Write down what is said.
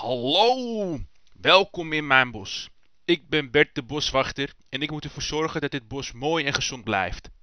Hallo, welkom in mijn bos. Ik ben Bert de boswachter en ik moet ervoor zorgen dat dit bos mooi en gezond blijft.